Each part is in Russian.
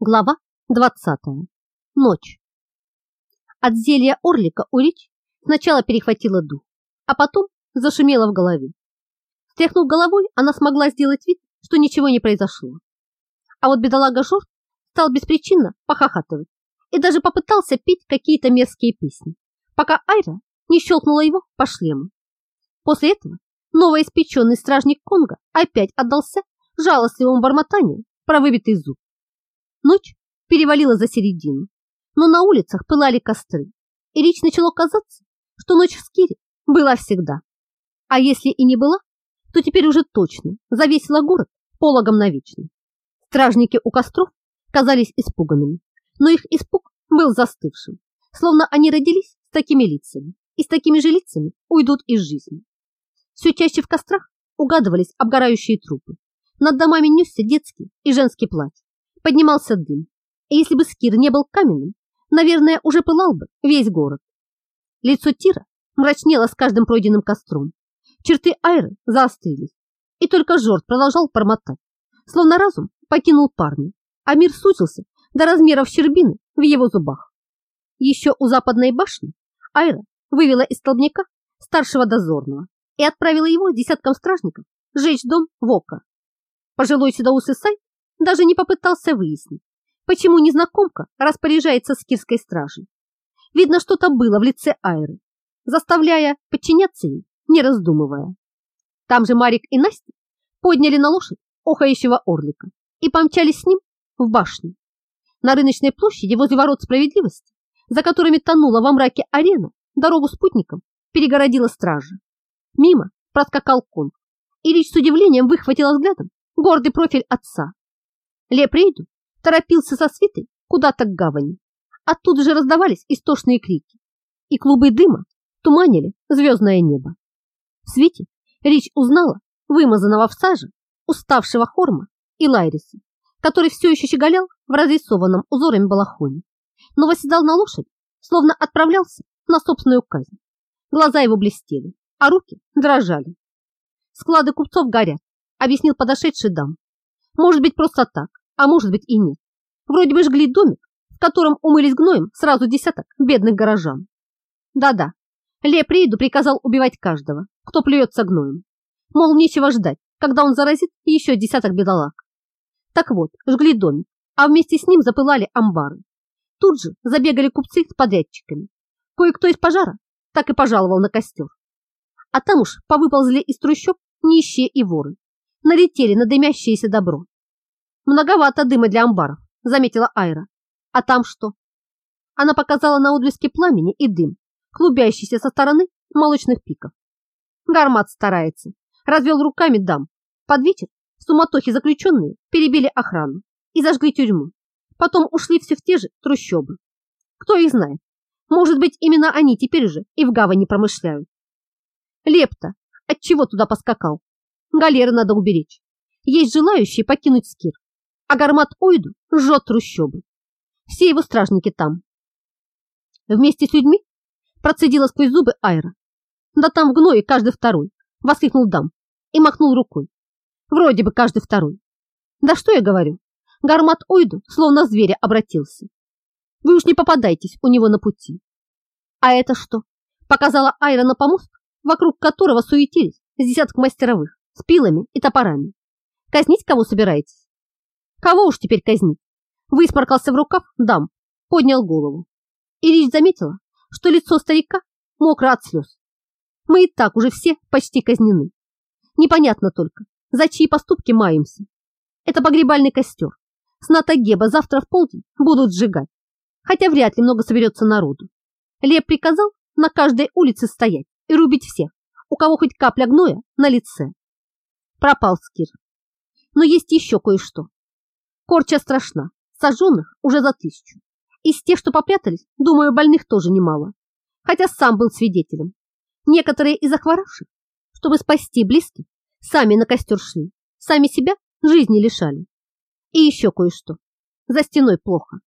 Глава 20. Ночь. От зелья орлика у Рич сначала перехватила дух, а потом зашумела в голове. Стряхнув головой, она смогла сделать вид, что ничего не произошло. А вот бедолага Жор стал беспричинно похохатывать и даже попытался петь какие-то мерзкие песни, пока Айра не щелкнула его по шлему. После этого новоиспеченный стражник Конга опять отдался жалостливому бормотанию про выбитый зуб. Ночь перевалила за середину, но на улицах пылали костры, и Рич начало казаться, что ночь в Скире была всегда. А если и не была, то теперь уже точно завесила город пологом навечно. Стражники у костров казались испуганными, но их испуг был застывшим, словно они родились с такими лицами и с такими же лицами уйдут из жизни. Все чаще в кострах угадывались обгорающие трупы. Над домами несся детский и женский плач поднимался дым. И если бы Скир не был каменным, наверное, уже пылал бы весь город. Лицо Тира мрачнело с каждым пройденным костром. Черты Айры заострились. И только Жорд продолжал промотать, словно разум покинул парня, а мир сутился до размеров щербины в его зубах. Еще у западной башни Айра вывела из столбняка старшего дозорного и отправила его десяткам стражников сжечь дом Вока. Пожилой седоусый Сай даже не попытался выяснить, почему незнакомка распоряжается скирской стражей. Видно, что-то было в лице Айры, заставляя подчиняться ей, не раздумывая. Там же Марик и Настя подняли на лошадь охающего орлика и помчались с ним в башню. На рыночной площади возле ворот справедливости, за которыми тонула во мраке арена, дорогу спутникам перегородила стража. Мимо проскакал конг, и Рич с удивлением выхватила взглядом гордый профиль отца. Лепрейду торопился со свитой куда-то к гавани. Оттуда же раздавались истошные крики, и клубы дыма туманили звездное небо. В свете Рич узнала вымазанного в саже, уставшего Хорма и Лайриса, который все еще щеголял в разрисованном узорами балахоне, но восседал на лошадь, словно отправлялся на собственную казнь. Глаза его блестели, а руки дрожали. Склады купцов горят, объяснил подошедший дам. Может быть, просто так, а может быть и нет. Вроде бы жгли домик, в котором умылись гноем сразу десяток бедных горожан. Да-да, Леприду приказал убивать каждого, кто плюется гноем. Мол, нечего ждать, когда он заразит еще десяток бедолаг. Так вот, жгли домик, а вместе с ним запылали амбары. Тут же забегали купцы с подрядчиками. Кое-кто из пожара так и пожаловал на костер. А там уж повыползли из трущоб нищие и воры. Налетели на дымящееся добро Многовато дыма для амбаров, заметила Айра. А там что? Она показала на отблески пламени и дым, клубящийся со стороны молочных пиков. Гармат старается. Развел руками дам. Под вечер в заключенные перебили охрану и зажгли тюрьму. Потом ушли все в те же трущобы. Кто их знает? Может быть, именно они теперь же и в гавани промышляют. Лепта, отчего туда поскакал? Галеры надо уберечь. Есть желающие покинуть Скир а гармат Ойду жжет трущобы. Все его стражники там. Вместе с людьми процедила сквозь зубы Айра. Да там в гное каждый второй, воскликнул Дам и махнул рукой. Вроде бы каждый второй. Да что я говорю? Гармат Ойду словно зверя обратился. Вы уж не попадайтесь у него на пути. А это что? Показала Айра на помост, вокруг которого суетились с десяток мастеровых, с пилами и топорами. Казнить кого собираетесь? Кого уж теперь казнить? Высморкался в рукав дам, поднял голову. И Рич заметила, что лицо старика мокро от слез. Мы и так уже все почти казнены. Непонятно только, за чьи поступки маемся. Это погребальный костер. С Натагеба завтра в полдень будут сжигать. Хотя вряд ли много соберется народу. Лев приказал на каждой улице стоять и рубить всех, у кого хоть капля гноя на лице. Пропал Скир. Но есть еще кое-что. Корча страшна, сожженных уже за тысячу. Из тех, что попрятались, думаю, больных тоже немало. Хотя сам был свидетелем. Некоторые из охворавших, чтобы спасти близких, сами на костер шли, сами себя жизни лишали. И еще кое-что. За стеной плохо.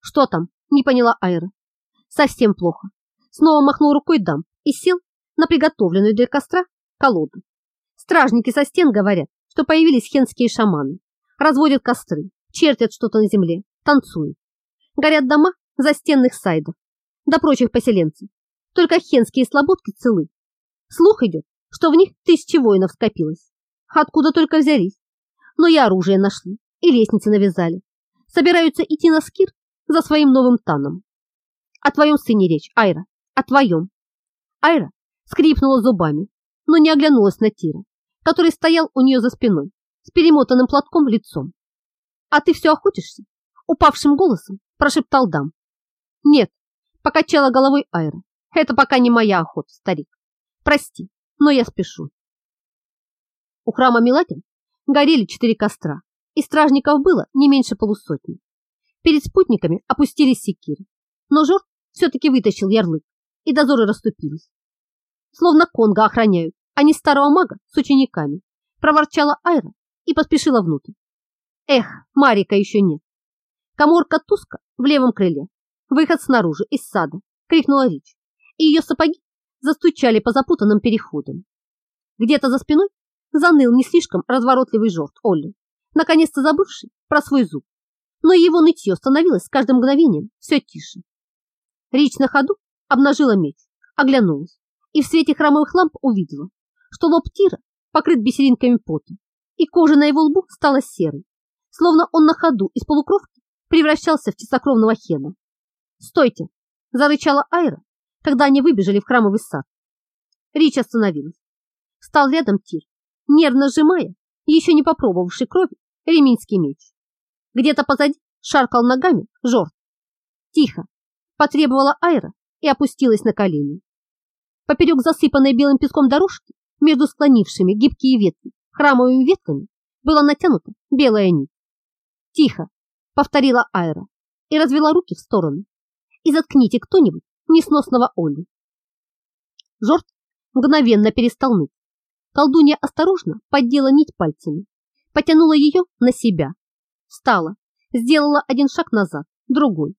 Что там? Не поняла Айра. Совсем плохо. Снова махнул рукой дам и сел на приготовленную для костра колоду. Стражники со стен говорят, что появились хенские шаманы разводят костры, чертят что-то на земле, танцуют. Горят дома застенных сайдов, до прочих поселенцев. Только хенские слободки целы. Слух идет, что в них тысячи воинов скопилось. Откуда только взялись. Но и оружие нашли, и лестницы навязали. Собираются идти на скир за своим новым таном. О твоем сыне речь, Айра, о твоем. Айра скрипнула зубами, но не оглянулась на Тира, который стоял у нее за спиной, с перемотанным платком лицом. «А ты все охотишься?» Упавшим голосом прошептал Дам. «Нет», — покачала головой Айра, «это пока не моя охота, старик. Прости, но я спешу». У храма Миладин горели четыре костра, и стражников было не меньше полусотни. Перед спутниками опустились секиры, но Жор все-таки вытащил ярлык, и дозоры расступились. Словно конга охраняют, а не старого мага с учениками, проворчала Айра и поспешила внутрь. Эх, Марика еще нет. Коморка Туска в левом крыле, выход снаружи, из сада, крикнула Рич, и ее сапоги застучали по запутанным переходам. Где-то за спиной заныл не слишком разворотливый жорт Олли, наконец-то забывший про свой зуб. Но его нытье становилось с каждым мгновением все тише. Рич на ходу обнажила меч, оглянулась и в свете храмовых ламп увидела, что лоб Тира покрыт бисеринками пота, и кожа на его лбу стала серой, словно он на ходу из полукровки превращался в чистокровного хена. «Стойте!» – зарычала Айра, когда они выбежали в храмовый сад. Рич остановилась. Стал рядом Тир, нервно сжимая, еще не попробовавший крови, реминский меч. Где-то позади шаркал ногами Жорт. «Тихо!» – потребовала Айра и опустилась на колени. Поперек засыпанной белым песком дорожки, между склонившими гибкие ветки, храмовыми ветками, была натянута белая нить. «Тихо!» – повторила Айра и развела руки в стороны. «И заткните кто-нибудь несносного Олли!» Жорт мгновенно перестал ныть. Колдунья осторожно поддела нить пальцами, потянула ее на себя, встала, сделала один шаг назад, другой,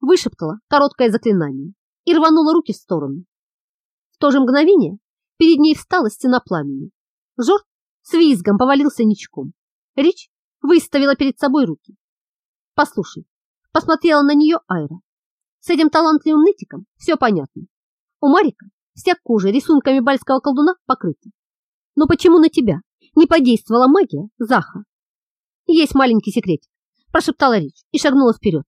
вышептала короткое заклинание и рванула руки в сторону. В то же мгновение перед ней встала стена пламени. Жорт с визгом повалился ничком. Рич выставила перед собой руки. «Послушай», — посмотрела на нее Айра. «С этим талантливым нытиком все понятно. У Марика вся кожа рисунками бальского колдуна покрыта. Но почему на тебя не подействовала магия Заха?» «Есть маленький секретик», — прошептала Рич и шагнула вперед.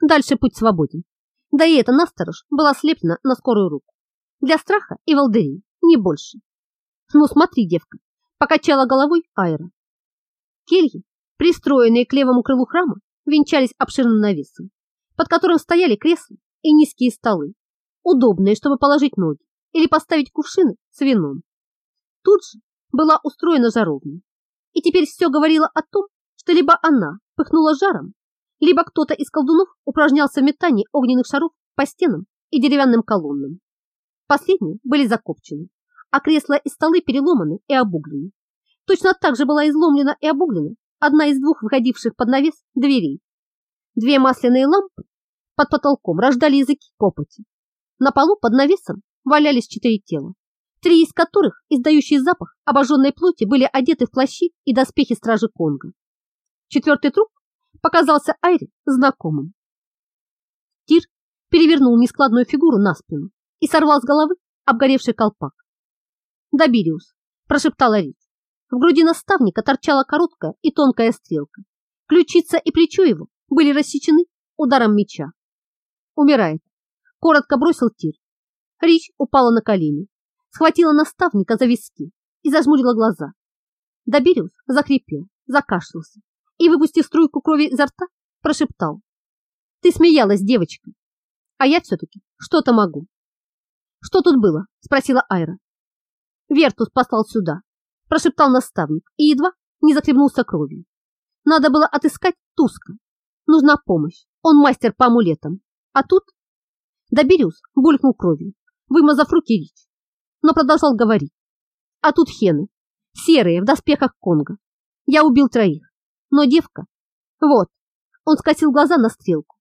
Дальше путь свободен. Да и эта насторож была слеплена на скорую руку. Для страха и волдырей, не больше. Ну смотри, девка, покачала головой Айра. Кельи, пристроенные к левому крылу храма, венчались обширным навесом, под которым стояли кресла и низкие столы, удобные, чтобы положить ноги или поставить кувшины с вином. Тут же была устроена жаровня, и теперь все говорило о том, что либо она пыхнула жаром, либо кто-то из колдунов упражнялся в метании огненных шаров по стенам и деревянным колоннам. Последние были закопчены, а кресла и столы переломаны и обуглены. Точно так же была изломлена и обуглена одна из двух выходивших под навес дверей. Две масляные лампы под потолком рождали языки копоти. На полу под навесом валялись четыре тела, три из которых, издающие запах обожженной плоти, были одеты в плащи и доспехи стражи Конга. Четвертый труп показался Айре знакомым. Тир перевернул нескладную фигуру на спину и сорвал с головы обгоревший колпак. «Добириус», – прошептала Рич. В груди наставника торчала короткая и тонкая стрелка. Ключица и плечо его были рассечены ударом меча. «Умирает», – коротко бросил Тир. Рич упала на колени, схватила наставника за виски и зажмурила глаза. Добириус захрипел, закашлялся и, выпустив струйку крови изо рта, прошептал. «Ты смеялась, девочка, а я все-таки что-то могу». «Что тут было?» – спросила Айра. «Вертус послал сюда», – прошептал наставник и едва не захлебнулся кровью. «Надо было отыскать Туска. Нужна помощь. Он мастер по амулетам. А тут...» Доберюс булькнул кровью, вымазав руки Рич, но продолжал говорить. «А тут хены, серые, в доспехах Конга. Я убил троих. Но девка... Вот, он скосил глаза на стрелку.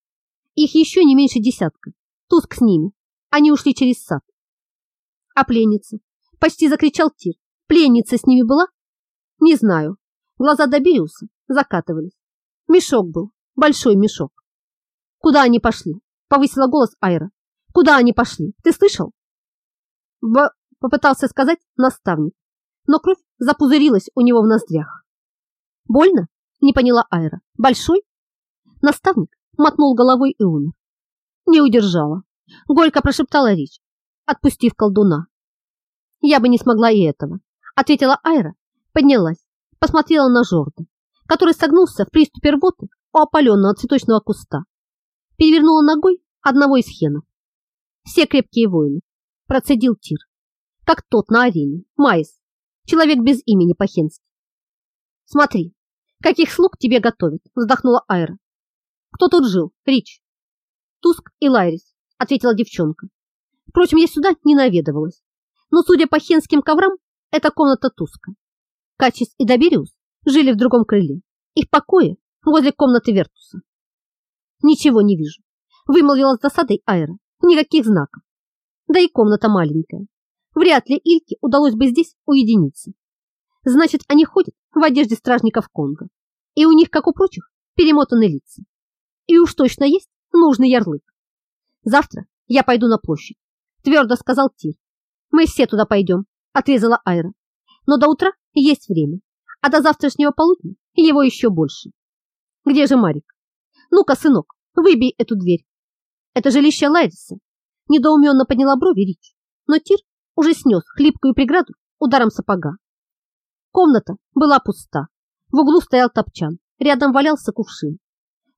Их еще не меньше десятка. Туск с ними. Они ушли через сад. А пленница? Почти закричал Тир. Пленница с ними была? Не знаю. Глаза Добириуса закатывались. Мешок был, большой мешок. Куда они пошли? Повысила голос Айра. Куда они пошли? Ты слышал? Б... Попытался сказать наставник, но кровь запузырилась у него в ноздрях. Больно? Не поняла Айра. Большой? Наставник мотнул головой и умер. Не удержала. Горько прошептала Рич, отпустив колдуна. Я бы не смогла и этого, ответила Айра, поднялась, посмотрела на Жорда, который согнулся в приступе рвоты у опаленного цветочного куста. Перевернула ногой одного из хенов. Все крепкие воины, процедил Тир, как тот на арене, Майс, человек без имени по-хенски. Смотри, каких слуг тебе готовят, вздохнула Айра. Кто тут жил, Рич? Туск и Лайрис, ответила девчонка. Впрочем, я сюда не наведывалась. Но, судя по хенским коврам, это комната Туска. Качис и Добериус жили в другом крыле. Их покои возле комнаты Вертуса. Ничего не вижу. Вымолвила с досадой Айра. Никаких знаков. Да и комната маленькая. Вряд ли Ильке удалось бы здесь уединиться. Значит, они ходят в одежде стражников Конго. И у них, как у прочих, перемотаны лица. И уж точно есть нужный ярлык. Завтра я пойду на площадь, твердо сказал Тир. Мы все туда пойдем, отрезала Айра. Но до утра есть время, а до завтрашнего полудня его еще больше. Где же Марик? Ну-ка, сынок, выбей эту дверь. Это жилище Лайриса. Недоуменно подняла брови Рич, но Тир уже снес хлипкую преграду ударом сапога. Комната была пуста. В углу стоял топчан, рядом валялся кувшин.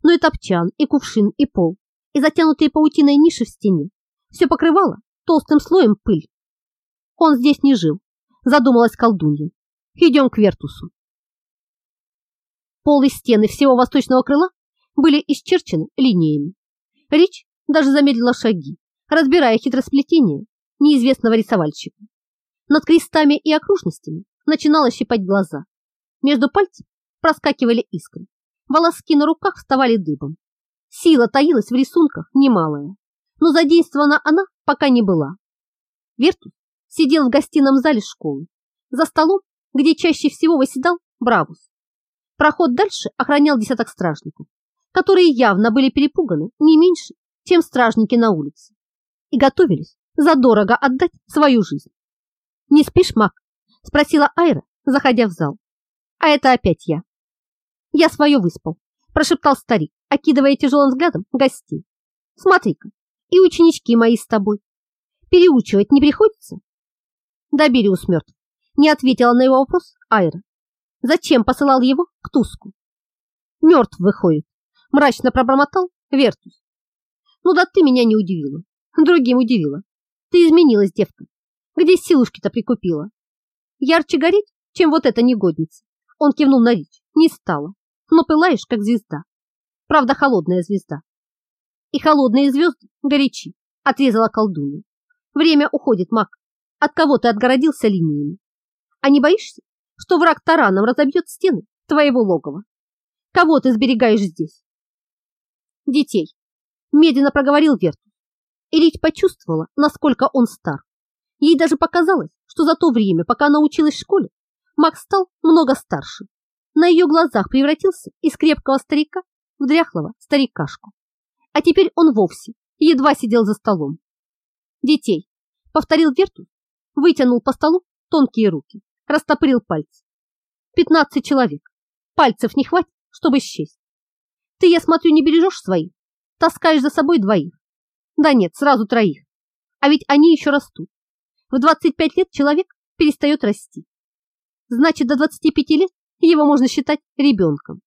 Но и топчан, и кувшин, и пол, и затянутые паутиной ниши в стене все покрывало толстым слоем пыль. Он здесь не жил, задумалась колдунья. Идем к Вертусу. Пол и стены всего восточного крыла были исчерчены линиями. Рич даже замедлила шаги, разбирая хитросплетение неизвестного рисовальщика. Над крестами и окружностями начинало щипать глаза. Между пальцев проскакивали искры. Волоски на руках вставали дыбом. Сила таилась в рисунках немалая, но задействована она пока не была. Вертус сидел в гостином зале школы, за столом, где чаще всего восседал Бравус. Проход дальше охранял десяток стражников, которые явно были перепуганы не меньше, чем стражники на улице, и готовились задорого отдать свою жизнь. «Не спишь, Мак?» – спросила Айра, заходя в зал. «А это опять я». «Я свое выспал», – прошептал старик, окидывая тяжелым взглядом гостей. «Смотри-ка, и ученички мои с тобой. Переучивать не приходится?» Да, Бириус мертв. Не ответила на его вопрос Айра. Зачем посылал его к Туску? Мертв выходит, мрачно пробормотал Вертус. Ну да ты меня не удивила, другим удивила. Ты изменилась, девка. Где силушки-то прикупила? Ярче гореть, чем вот эта негодница. Он кивнул на Рич. Не стало, но пылаешь, как звезда. Правда, холодная звезда. И холодные звезды горячи, отрезала колдунья. Время уходит, маг. От кого ты отгородился линиями? А не боишься, что враг тараном разобьет стены твоего логова? Кого ты сберегаешь здесь? Детей, медленно проговорил Вертус. И Рить почувствовала, насколько он стар. Ей даже показалось, что за то время, пока она училась в школе, Макс стал много старше. На ее глазах превратился из крепкого старика в дряхлого старикашку. А теперь он вовсе едва сидел за столом. «Детей!» — повторил Вертус, вытянул по столу тонкие руки, растопырил пальцы. «Пятнадцать человек. Пальцев не хватит, чтобы счесть. Ты, я смотрю, не бережешь своих, таскаешь за собой двоих. Да нет, сразу троих. А ведь они еще растут. В 25 лет человек перестает расти. Значит, до 25 лет его можно считать ребенком.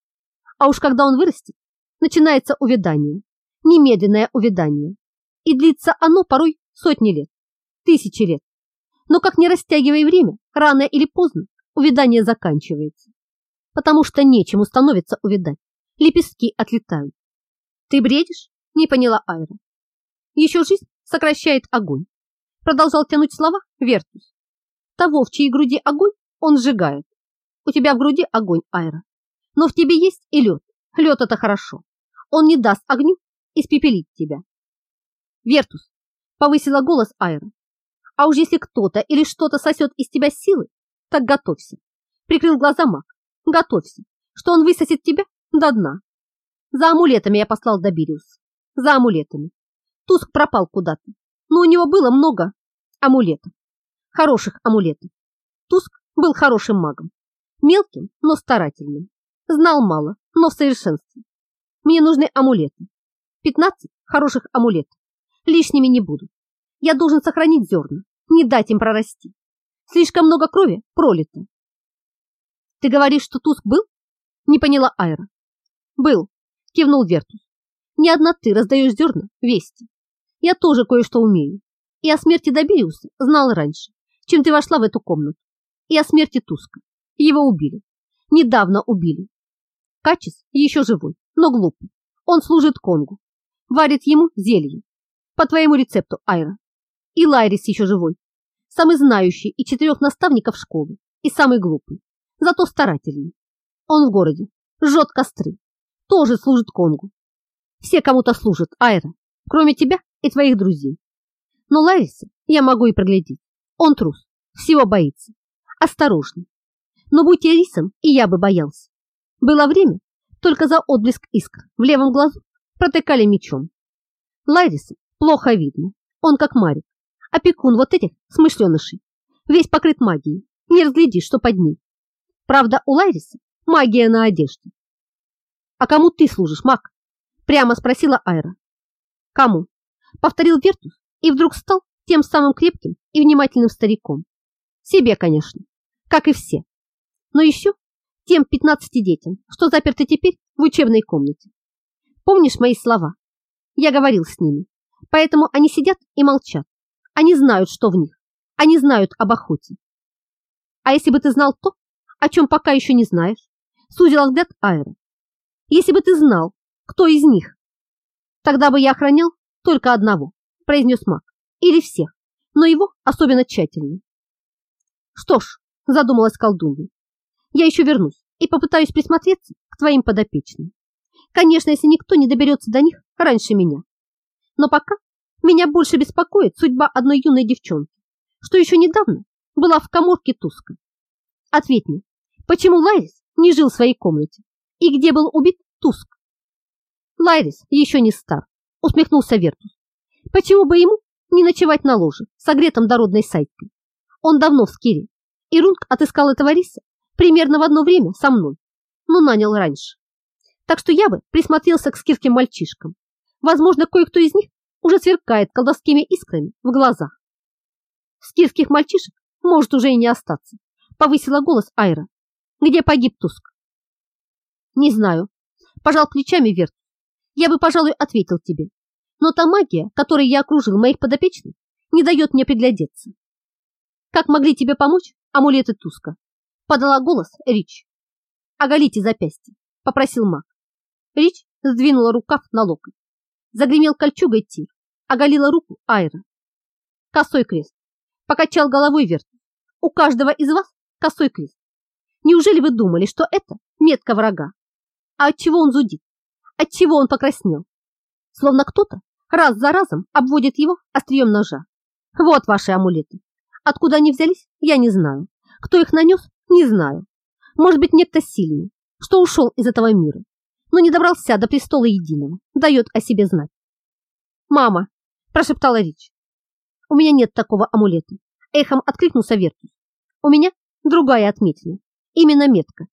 А уж когда он вырастет, начинается увядание, немедленное увядание. И длится оно порой сотни лет, тысячи лет. Но как не растягивай время, рано или поздно увядание заканчивается. Потому что нечему становится увядать. Лепестки отлетают. Ты бредишь? Не поняла Айра. Еще жизнь сокращает огонь. Продолжал тянуть слова Вертус. Того, в чьей груди огонь, он сжигает. У тебя в груди огонь, Айра. Но в тебе есть и лед. Лед это хорошо. Он не даст огню испепелить тебя. Вертус, повысила голос Айра. А уж если кто-то или что-то сосет из тебя силы, так готовься. Прикрыл глаза маг. Готовься, что он высосет тебя до дна За амулетами я послал Добириус. За амулетами. Туск пропал куда-то, но у него было много амулетов. Хороших амулетов. Туск был хорошим магом. Мелким, но старательным. Знал мало, но в совершенстве. Мне нужны амулеты. 15 хороших амулетов. Лишними не будут. Я должен сохранить зерна, не дать им прорасти. Слишком много крови пролито. Ты говоришь, что Туск был? Не поняла Айра. Был, кивнул Вертус. Не одна ты раздаешь зерна вести. Я тоже кое-что умею. И о смерти Добириуса знал раньше, чем ты вошла в эту комнату. И о смерти Туска. Его убили. Недавно убили. Качес еще живой, но глупый. Он служит Конгу. Варит ему зелье. По твоему рецепту, Айра. И Лайрис еще живой. Самый знающий и четырех наставников школы. И самый глупый. Зато старательный. Он в городе. Жжет костры. Тоже служит Конгу. Все кому-то служат, Айра. Кроме тебя и твоих друзей. Но Лайриса я могу и проглядеть. Он трус. Всего боится. Осторожный. Но будь я рисом, и я бы боялся. Было время, только за отблеск искр в левом глазу протыкали мечом. Лайриса плохо видно. Он как Марик. Опекун вот этих смышленышей. Весь покрыт магией. Не разглядишь, что под ней. Правда, у Лайриса магия на одежде. «А кому ты служишь, маг?» Прямо спросила Айра. «Кому?» Повторил Вертус и вдруг стал тем самым крепким и внимательным стариком. Себе, конечно, как и все. Но еще тем 15 детям, что заперты теперь в учебной комнате. Помнишь мои слова? Я говорил с ними, поэтому они сидят и молчат. Они знают, что в них. Они знают об охоте. А если бы ты знал то, о чем пока еще не знаешь, сузил взгляд Айра. Если бы ты знал, кто из них, тогда бы я охранял только одного, произнес маг, или всех, но его особенно тщательно. Что ж, задумалась колдунья, я еще вернусь и попытаюсь присмотреться к твоим подопечным. Конечно, если никто не доберется до них раньше меня. Но пока меня больше беспокоит судьба одной юной девчонки, что еще недавно была в коморке Туска. Ответь мне, почему Лайрис не жил в своей комнате и где был убит Туск? Лайрис еще не стар, усмехнулся Вертус. Почему бы ему не ночевать на ложе, согретом дородной сайткой? Он давно в Скире, и Рунг отыскал этого риса примерно в одно время со мной, но нанял раньше. Так что я бы присмотрелся к скирским мальчишкам. Возможно, кое-кто из них уже сверкает колдовскими искрами в глазах. Скирских мальчишек может уже и не остаться, повысила голос Айра. Где погиб Туск? Не знаю. Пожал плечами Верт. Я бы, пожалуй, ответил тебе. Но та магия, которой я окружил моих подопечных, не дает мне приглядеться. Как могли тебе помочь амулеты Туска? Подала голос Рич. Оголите запястье, попросил маг. Рич сдвинула рукав на локоть. Загремел кольчугой тир, оголила руку Айра. Косой крест. Покачал головой вверх. У каждого из вас косой крест. Неужели вы думали, что это метка врага? А от чего он зудит? От чего он покраснел? Словно кто-то раз за разом обводит его острием ножа. Вот ваши амулеты. Откуда они взялись, я не знаю. Кто их нанес, не знаю. Может быть, некто сильный, что ушел из этого мира, но не добрался до престола единого, дает о себе знать. «Мама!» – прошептала Рич. «У меня нет такого амулета», – эхом откликнулся Вертус. «У меня другая отметина, именно метка.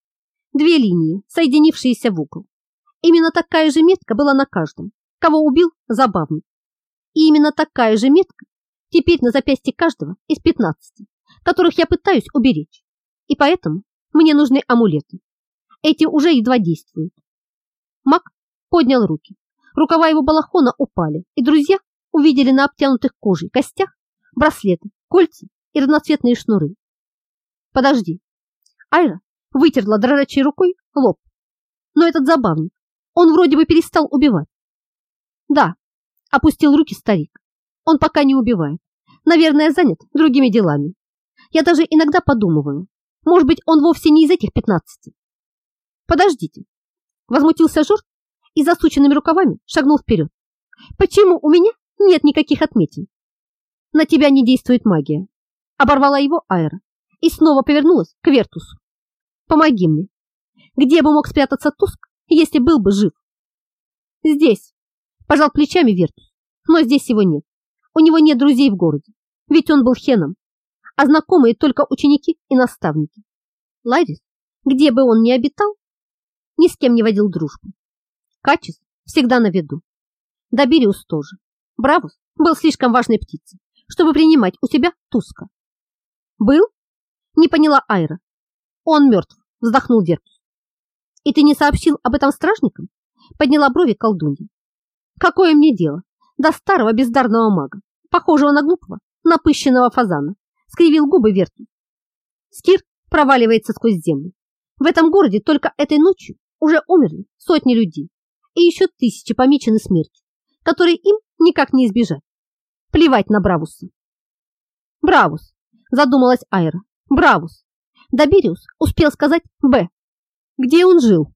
Две линии, соединившиеся в угол. Именно такая же метка была на каждом, кого убил забавник. И именно такая же метка теперь на запястье каждого из пятнадцати, которых я пытаюсь уберечь. И поэтому мне нужны амулеты. Эти уже едва действуют. Мак поднял руки. Рукава его балахона упали, и друзья увидели на обтянутых кожей костях браслеты, кольца и разноцветные шнуры. Подожди. Айра вытерла дрожащей рукой лоб. Но этот забавник, он вроде бы перестал убивать. Да, опустил руки старик. Он пока не убивает. Наверное, занят другими делами. Я даже иногда подумываю, может быть, он вовсе не из этих пятнадцати. Подождите. Возмутился Жор и засученными рукавами шагнул вперед. Почему у меня нет никаких отметин? На тебя не действует магия. Оборвала его Айра и снова повернулась к Вертусу. Помоги мне. Где бы мог спрятаться Туск, если был бы жив? Здесь. Пожал плечами Вертус. Но здесь его нет. У него нет друзей в городе. Ведь он был хеном. А знакомые только ученики и наставники. Ларис, где бы он ни обитал, ни с кем не водил дружбу. Качес всегда на виду. Добириус тоже. Бравус был слишком важной птицей, чтобы принимать у себя Туска. Был? Не поняла Айра. Он мертв, вздохнул Вертус. И ты не сообщил об этом стражникам? Подняла брови колдунья. Какое мне дело до старого бездарного мага, похожего на глупого, напыщенного фазана, скривил губы Вертус. Скир проваливается сквозь землю. В этом городе только этой ночью уже умерли сотни людей и еще тысячи помечены смертью, которые им никак не избежать. Плевать на Бравуса. Бравус, задумалась Айра. Бравус. Добириус успел сказать «Б». Где он жил?